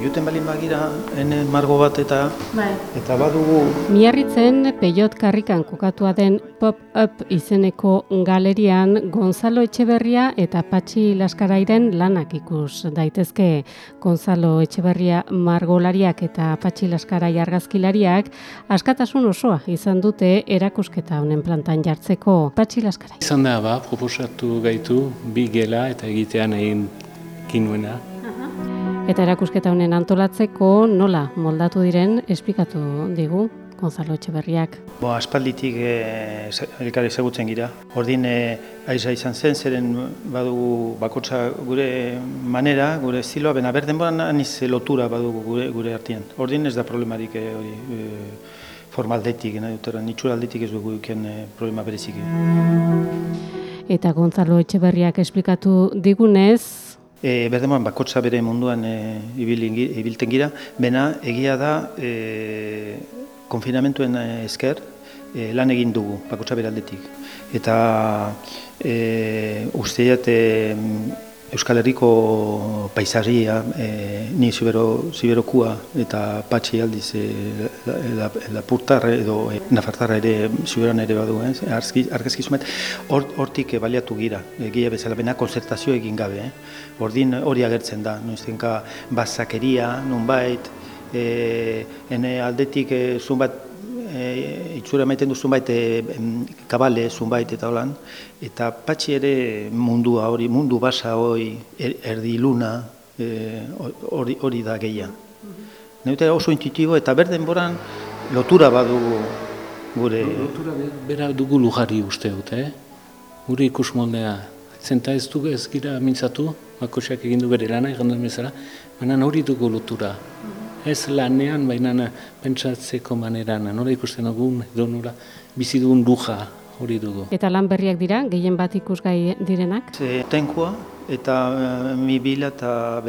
Juten balin bagira, ene margo bat eta Bai. eta badugu Miarritzen peiot karrikan kokatua den Pop-Up izeneko galerian Gonzalo Etxeberria eta Patxi Laskarairen lanak ikus daitezke. Gonzalo Etxeberria margolariak eta Patxi Laskarai argazkilariak askatasun osoa izan dute erakusketa honen plantan jartzeko. Patxi Laskarai. Izan da, ba, proposatu gaitu, bi gela eta egitean egin kinuena. Eta erakusketa honen antolatzeko nola moldatu diren esplikatu digu Gonzalo Etxeberriak. Bo, aspalditik e, elkar ezagutzen gira. Ordin e, aiza izan zen, zeren badugu bakotsa gure manera, gure estiloa, bena berdenboran aniz lotura badugu gure, gure artean. Ordin ez da problemarik e, hori e, formaldetik, nahi dut, nitxuraldetik ez dugu iken e, problema berezik. Eta Gonzalo Etxeberriak esplikatu digunez, E, berdemoan bakotsa bere munduan e, ibilten gira, bena egia da e, konfinamentuen esker e, lan egin dugu bakotsa bere aldetik. Eta e, usteat e, Euskal Herriko paisaria, e, ni zibero, ziberokua eta patxi aldiz e, la, la, lapurtar edo e, nafartarra ere ziberan ere badu, ez? Arzki, argazkizumet, hor, hortik e, baliatu gira, egia bezala bena konzertazio egin gabe, eh? Ordin hori agertzen da, noiztenka bazakeria, nunbait, e, ene aldetik e, zunbat e, itxura maiten du zunbait e, kabale zunbait eta holan, eta patxi ere mundua hori, mundu basa hori, er, erdiluna, e, hori, hori da gehia. Neute oso intuitibo eta berdenboran lotura badugu gure... Lotura be- bera dugu lujari uste dut, eh? Gure ikus moldea. Zenta ez dugu ez gira mintzatu, bakotxak egin du bere lana, egin bezala, baina hori dugu lotura. Ez lanean, baina pentsatzeko maneran, nola ikusten dugun, edo nola bizi dugun luja hori dugu. eta lan berriak dira, gehien bat ikusgai direnak. Ze, tenkua eta e, mi bila eta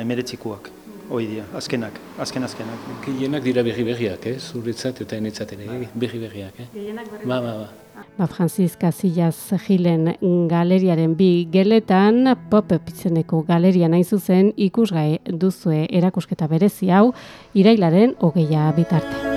emeretzikuak, hoi dira, azkenak, azken azkenak. Gehienak dira berri berriak, eh? Zuretzat eta enetzat ere, berri berriak, eh? Ba, ba, ba. Ba, Francis Casillas Gilen galeriaren bi geletan, pop izeneko galeria nahi zuzen ikusgai duzue erakusketa berezi hau, irailaren hogeia bitarte.